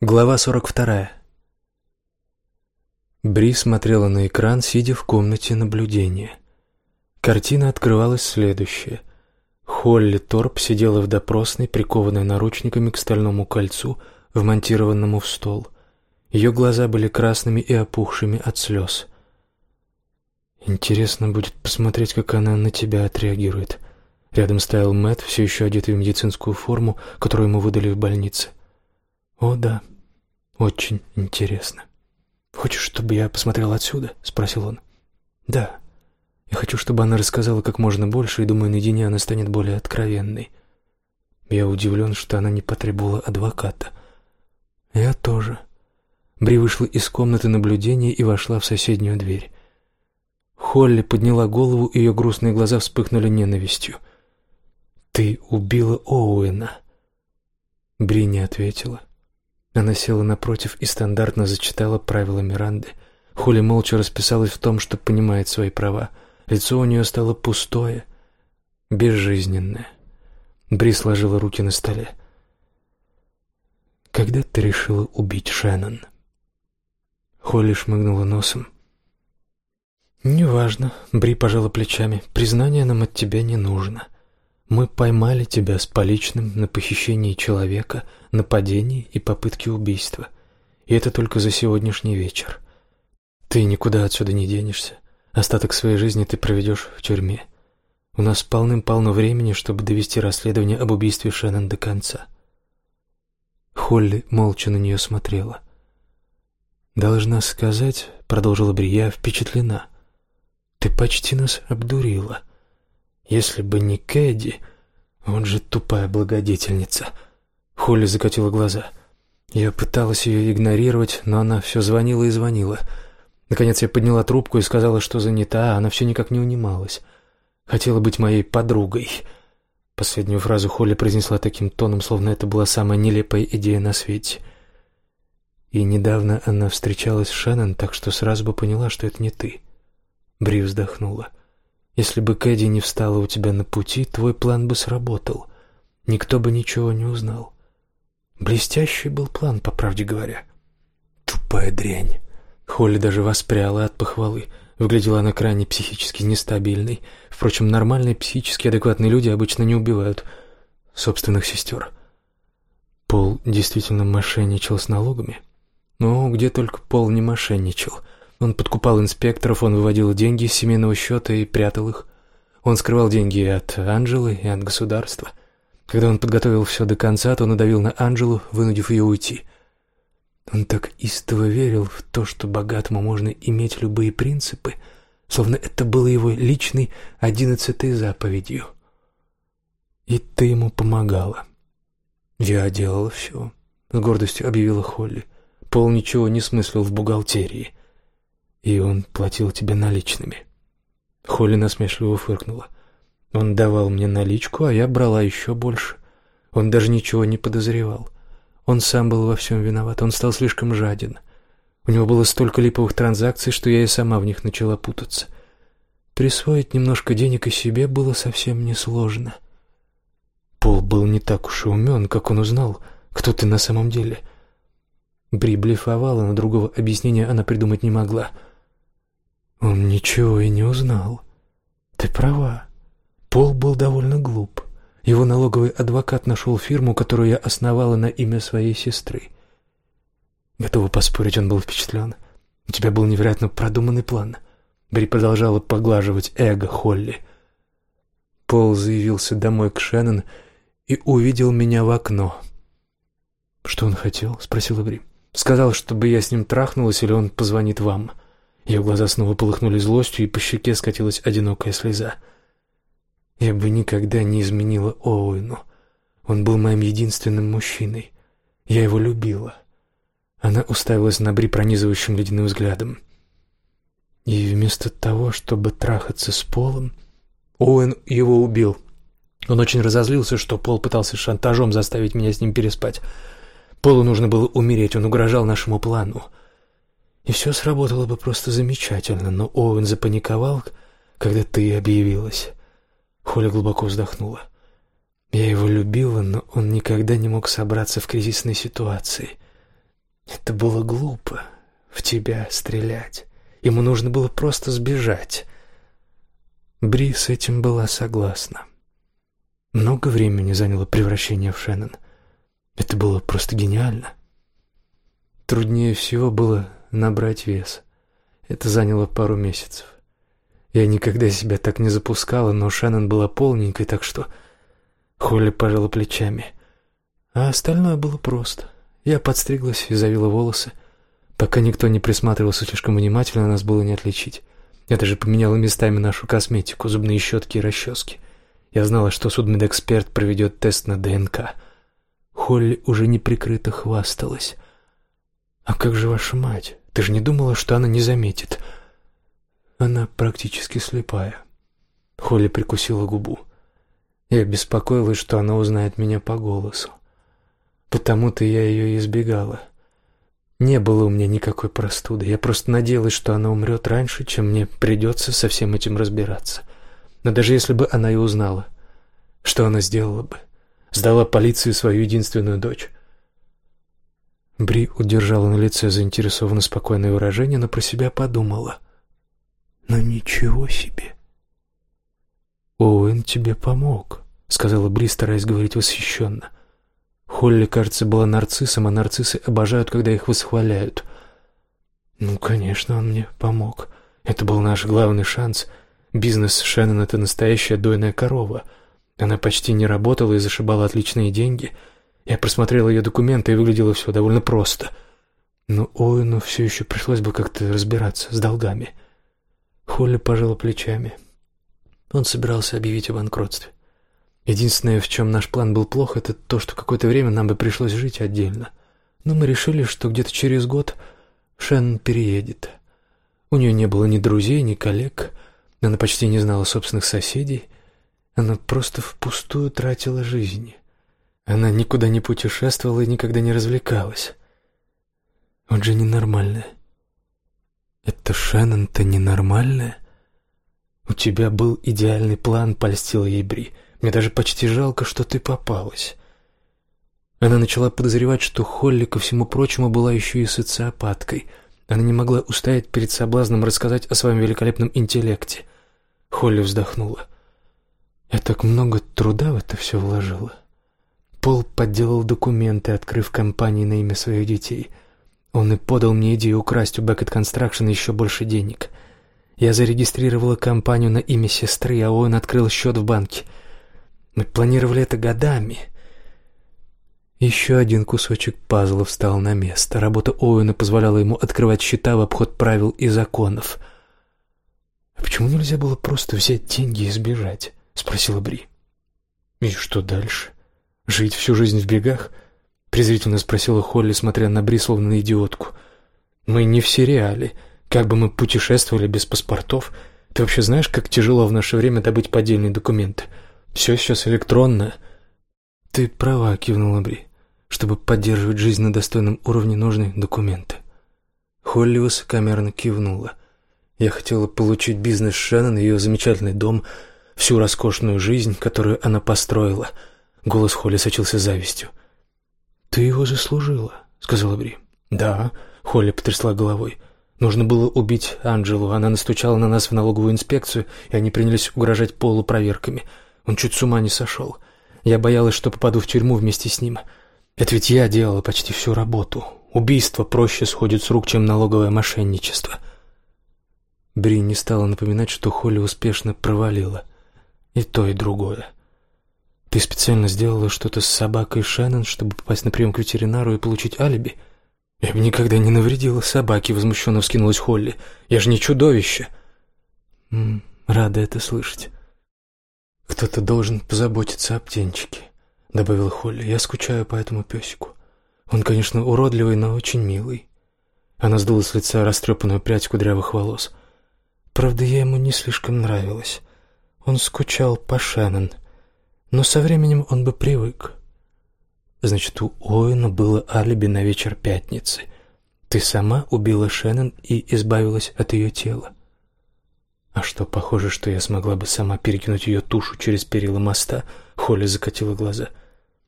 Глава 42. Бри смотрела на экран, сидя в комнате наблюдения. Картина открывалась следующая. Холли Торп сидела в допросной, прикованная наручниками к стальному кольцу, вмонтированному в стол. Ее глаза были красными и опухшими от слез. «Интересно будет посмотреть, как она на тебя отреагирует». Рядом стоял Мэтт, все еще одетый в медицинскую форму, которую ему выдали в больнице. «О, да, очень интересно. Хочешь, чтобы я посмотрел отсюда?» — спросил он. «Да. Я хочу, чтобы она рассказала как можно больше, и думаю, наедине она станет более откровенной. Я удивлен, что она не потребовала адвоката. Я тоже». Бри вышла из комнаты наблюдения и вошла в соседнюю дверь. Холли подняла голову, и ее грустные глаза вспыхнули ненавистью. «Ты убила Оуэна!» Бри не ответила. Она села напротив и стандартно зачитала правила Миранды. Холли молча расписалась в том, что понимает свои права. Лицо у нее стало пустое, безжизненное. Бри сложила руки на столе. «Когда ты решила убить Шеннон?» Холли шмыгнула носом. «Неважно», — Бри пожала плечами. «Признание нам от тебя не нужно. Мы поймали тебя с поличным на похищении человека, нападении и попытке убийства. И это только за сегодняшний вечер. Ты никуда отсюда не денешься. Остаток своей жизни ты проведешь в тюрьме. У нас полным-полно времени, чтобы довести расследование об убийстве Шеннон до конца. Холли молча на нее смотрела. «Должна сказать», — продолжила Брия, — «впечатлена. Ты почти нас обдурила». Если бы не Кэдди, он же тупая благодетельница. Холли закатила глаза. Я пыталась ее игнорировать, но она все звонила и звонила. Наконец я подняла трубку и сказала, что занята, а она все никак не унималась. Хотела быть моей подругой. Последнюю фразу Холли произнесла таким тоном, словно это была самая нелепая идея на свете. И недавно она встречалась с Шеннон, так что сразу бы поняла, что это не ты. Бри вздохнула. — если бы Кэдди не встала у тебя на пути, твой план бы сработал. Никто бы ничего не узнал. Блестящий был план, по правде говоря. Тупая дрянь. Холли даже воспряла от похвалы. Выглядела она крайне психически нестабильной. Впрочем, нормальные психически адекватные люди обычно не убивают собственных сестер. Пол действительно мошенничал с налогами. Но где только Пол не мошенничал — он подкупал инспекторов, он выводил деньги из семейного счета и прятал их. Он скрывал деньги от Анжелы и от государства. Когда он подготовил все до конца, то надавил на Анжелу, вынудив ее уйти. Он так истово верил в то, что богатому можно иметь любые принципы, словно это было его личной одиннадцатой заповедью. И ты ему помогала. Я делала все, — с гордостью объявила Холли. Пол ничего не смыслил в бухгалтерии. «И он платил тебе наличными?» Холли насмешливо фыркнула. «Он давал мне наличку, а я брала еще больше. Он даже ничего не подозревал. Он сам был во всем виноват, он стал слишком жаден. У него было столько липовых транзакций, что я и сама в них начала путаться. Присвоить немножко денег и себе было совсем несложно. Пол был не так уж и умен, как он узнал, кто ты на самом деле». Бри блефовала, но другого объяснения она придумать не могла — он ничего и не узнал. Ты права. Пол был довольно глуп. Его налоговый адвокат нашел фирму, которую я основала на имя своей сестры. Готова поспорить, он был впечатлен. У тебя был невероятно продуманный план. Бри продолжала поглаживать эго Холли. Пол заявился домой к Шеннон и увидел меня в окно. «Что он хотел?» — спросила Бри. «Сказал, чтобы я с ним трахнулась, или он позвонит вам?» — ее глаза снова полыхнули злостью, и по щеке скатилась одинокая слеза. Я бы никогда не изменила Оуэну. Он был моим единственным мужчиной. Я его любила. Она уставилась на Бри пронизывающим ледяным взглядом. И вместо того, чтобы трахаться с Полом, Оуэн его убил. Он очень разозлился, что Пол пытался шантажом заставить меня с ним переспать. Полу нужно было умереть, он угрожал нашему плану и все сработало бы просто замечательно, но Оуэн запаниковал, когда ты объявилась. Холли глубоко вздохнула. Я его любила, но он никогда не мог собраться в кризисной ситуации. Это было глупо, в тебя стрелять. Ему нужно было просто сбежать. Бри с этим была согласна. Много времени заняло превращение в Шеннон. Это было просто гениально. Труднее всего было набрать вес. Это заняло пару месяцев. Я никогда себя так не запускала, но Шеннон была полненькой, так что Холли пожала плечами. А остальное было просто. Я подстриглась и завила волосы. Пока никто не присматривался слишком внимательно, нас было не отличить. Я даже поменяла местами нашу косметику, зубные щетки и расчески. Я знала, что судмедэксперт проведет тест на ДНК. Холли уже неприкрыто хвасталась. «А как же ваша мать? Ты же не думала, что она не заметит?» «Она практически слепая». Холли прикусила губу. Я беспокоилась, что она узнает меня по голосу. Потому-то я ее избегала. Не было у меня никакой простуды. Я просто надеялась, что она умрет раньше, чем мне придется со всем этим разбираться. Но даже если бы она и узнала, что она сделала бы? Сдала полиции свою единственную дочь. Бри удержала на лице заинтересованно спокойное выражение, но про себя подумала. «Ну ничего себе!» «Оуэн тебе помог», — сказала Бри, стараясь говорить восхищенно. Холли, кажется, была нарциссом, а нарциссы обожают, когда их восхваляют. «Ну, конечно, он мне помог. Это был наш главный шанс. Бизнес Шеннон — это настоящая дойная корова. Она почти не работала и зашибала отличные деньги. Я просмотрел ее документы, и выглядело все довольно просто. Но Оуэну все еще пришлось бы как-то разбираться с долгами». Холли пожала плечами. Он собирался объявить о банкротстве. Единственное, в чем наш план был плох, это то, что какое-то время нам бы пришлось жить отдельно. Но мы решили, что где-то через год Шен переедет. У нее не было ни друзей, ни коллег. Она почти не знала собственных соседей. Она просто впустую тратила жизнь. Она никуда не путешествовала и никогда не развлекалась. Он же ненормальная. Это Шеннон-то ненормальная? У тебя был идеальный план, польстила ей Бри. Мне даже почти жалко, что ты попалась. Она начала подозревать, что Холли, ко всему прочему, была еще и социопаткой. Она не могла устоять перед соблазном рассказать о своем великолепном интеллекте. Холли вздохнула. Я так много труда в это все вложила. Пол подделал документы, открыв компании на имя своих детей. Он и подал мне идею украсть у Beckett Construction еще больше денег. Я зарегистрировала компанию на имя сестры, а он открыл счет в банке — мы планировали это годами. Еще один кусочек пазла встал на место. Работа Оуэна позволяла ему открывать счета в обход правил и законов. «А почему нельзя было просто взять деньги и сбежать?» — спросила Бри. «И что дальше? Жить всю жизнь в бегах?» — презрительно спросила Холли, смотря на Бри, словно на идиотку. «Мы не в сериале. Как бы мы путешествовали без паспортов? Ты вообще знаешь, как тяжело в наше время добыть поддельные документы?» Все сейчас электронно. Ты права, кивнула Бри. Чтобы поддерживать жизнь на достойном уровне, нужны документы. Холли высокомерно кивнула. Я хотела получить бизнес Шеннон, ее замечательный дом, всю роскошную жизнь, которую она построила. Голос Холли сочился завистью. «Ты его заслужила», — сказала Бри. «Да», — Холли потрясла головой. «Нужно было убить Анджелу. Она настучала на нас в налоговую инспекцию, и они принялись угрожать Полу проверками. Он чуть с ума не сошел. Я боялась, что попаду в тюрьму вместе с ним. Это ведь я делала почти всю работу. Убийство проще сходит с рук, чем налоговое мошенничество. Бри не стала напоминать, что Холли успешно провалила. И то, и другое. Ты специально сделала что-то с собакой Шеннон, чтобы попасть на прием к ветеринару и получить алиби? Я бы никогда не навредила собаке, возмущенно вскинулась Холли. Я же не чудовище. М рада это слышать. «Кто-то должен позаботиться о птенчике», — добавила Холли. «Я скучаю по этому песику. Он, конечно, уродливый, но очень милый». Она сдула с лица растрепанную прядь кудрявых волос. Правда, я ему не слишком нравилась. Он скучал по Шеннон, но со временем он бы привык. Значит, у Оуэна было алиби на вечер пятницы. Ты сама убила Шеннон и избавилась от ее тела. А что, похоже, что я смогла бы сама перекинуть ее тушу через перила моста? Холли закатила глаза.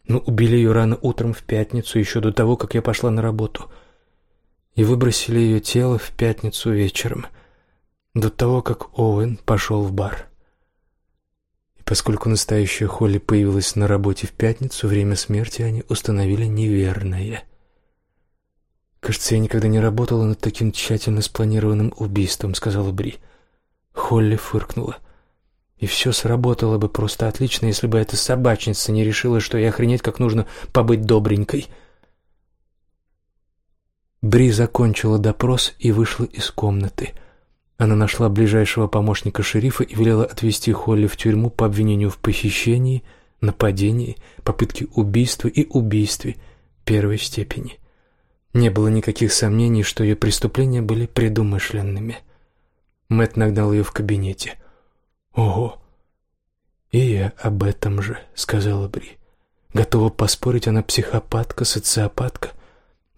Ну, убили ее рано утром в пятницу, еще до того, как я пошла на работу. и выбросили ее тело в пятницу вечером, до того, как Оуэн пошел в бар. Поскольку настоящая Холли появилась на работе в пятницу, время смерти они установили неверное. «Кажется, я никогда не работала над таким тщательно спланированным убийством», — сказала Бри. Холли фыркнула. И все сработало бы просто отлично, если бы эта собачница не решила, что я охренеть как нужно побыть добренькой. Бри закончила допрос и вышла из комнаты. Она нашла ближайшего помощника шерифа и велела отвезти Холли в тюрьму по обвинению в похищении, нападении, попытке убийства и убийстве первой степени. Не было никаких сомнений, что ее преступления были предумышленными. Мэтт нагнал ее в кабинете — «Ого!» «И я об этом же», — сказала Бри. «Готова поспорить, она психопатка, социопатка,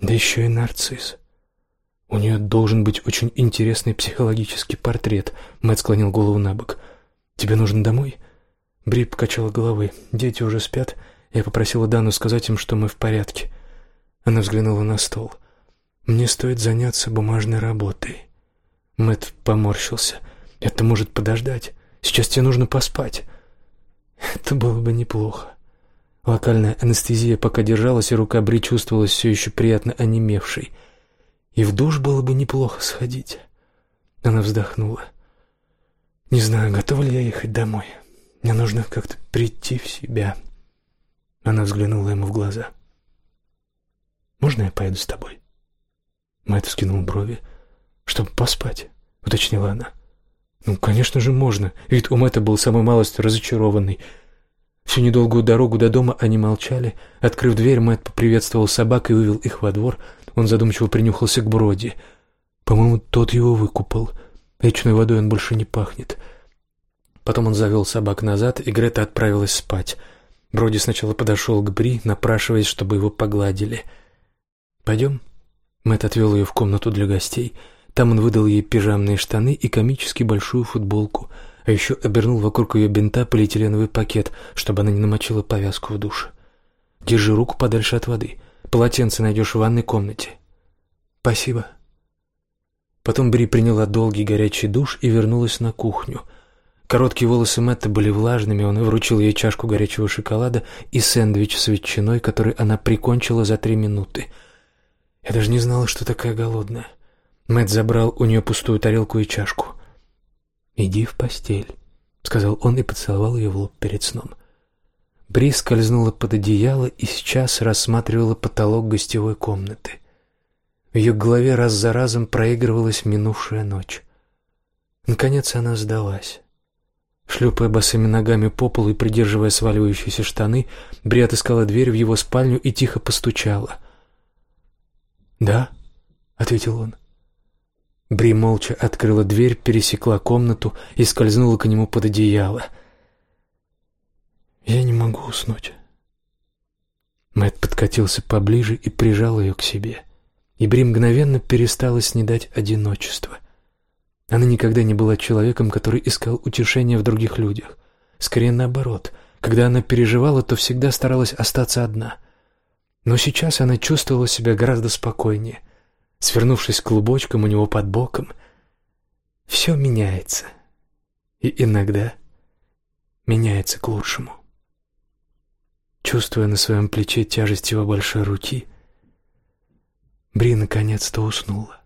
да еще и нарцисс. У нее должен быть очень интересный психологический портрет», — Мэтт склонил голову на бок. «Тебе нужно домой?» Бри покачала головой. «Дети уже спят. Я попросила Дану сказать им, что мы в порядке». Она взглянула на стол. «Мне стоит заняться бумажной работой». Мэтт поморщился. «Это может подождать. Сейчас тебе нужно поспать. Это было бы неплохо. Локальная анестезия пока держалась, и рука Бри чувствовалась все еще приятно онемевшей. И в душ было бы неплохо сходить. Она вздохнула. «Не знаю, готова ли я ехать домой. Мне нужно как-то прийти в себя». Она взглянула ему в глаза. «Можно я поеду с тобой?» Мэтт вскинул брови. «Чтобы поспать», — уточнила она. Ну, конечно же, можно. Вид у Мэтта был самой малостью разочарованный. Всю недолгую дорогу до дома они молчали. Открыв дверь, Мэтт поприветствовал собак и вывел их во двор. Он задумчиво принюхался к Броди. По-моему, тот его выкупал. Речной водой он больше не пахнет. Потом он завел собак назад, и Грета отправилась спать. Броди сначала подошел к Бри, напрашиваясь, чтобы его погладили. «Пойдем?» Мэтт отвел ее в комнату для гостей — там он выдал ей пижамные штаны и комически большую футболку, а еще обернул вокруг ее бинта полиэтиленовый пакет, чтобы она не намочила повязку в душе. «Держи руку подальше от воды. Полотенце найдешь в ванной комнате». «Спасибо». Потом Бри приняла долгий горячий душ и вернулась на кухню. Короткие волосы Мэтта были влажными, он вручил ей чашку горячего шоколада и сэндвич с ветчиной, который она прикончила за три минуты. Я даже не знала, что такая голодная. Мэт забрал у нее пустую тарелку и чашку. «Иди в постель», — сказал он и поцеловал ее в лоб перед сном. Бри скользнула под одеяло и сейчас рассматривала потолок гостевой комнаты. В ее голове раз за разом проигрывалась минувшая ночь. Наконец она сдалась. Шлепая босыми ногами по полу и придерживая сваливающиеся штаны, Бри отыскала дверь в его спальню и тихо постучала. «Да», — ответил он. Бри молча открыла дверь, пересекла комнату и скользнула к нему под одеяло. «Я не могу уснуть». Мэтт подкатился поближе и прижал ее к себе. И Бри мгновенно перестала снедать одиночество. Она никогда не была человеком, который искал утешения в других людях. Скорее наоборот. Когда она переживала, то всегда старалась остаться одна. Но сейчас она чувствовала себя гораздо спокойнее свернувшись клубочком у него под боком. Все меняется. И иногда меняется к лучшему. Чувствуя на своем плече тяжесть его большой руки, Бри наконец-то уснула.